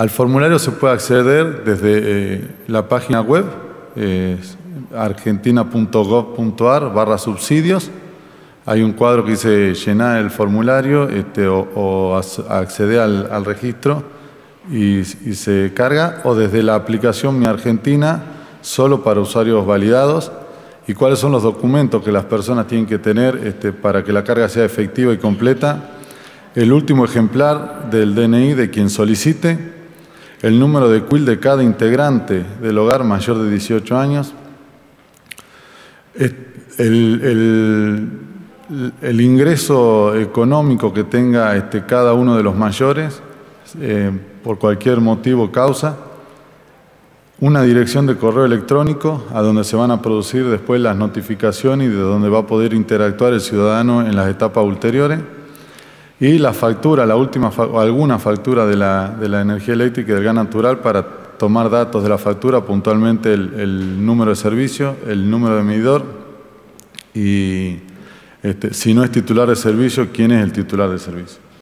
Al formulario se puede acceder desde eh, la página web argentina.gov.ar barra subsidios. Hay un cuadro que dice llenar el formulario este, o, acceder al, registro y, se carga, o desde la aplicación Mi Argentina, solo para usuarios validados, y cuáles son los documentos que las personas tienen que tener este, para que la carga sea efectiva y completa, el último ejemplar del DNI de quien solicite, el número de CUIL de cada integrante del hogar mayor de 18 años, el, ingreso económico que tenga este, cada uno de los mayores eh, por cualquier motivo o causa, una dirección de correo electrónico a donde se van a producir después las notificaciones y de donde va a poder interactuar el ciudadano en las etapas ulteriores, y la factura, la última alguna factura de la, de la energía eléctrica y del gas natural para tomar datos de la factura, puntualmente el, número de servicio, el número de medidor y este, si no es titular de servicio, quién es el titular de servicio.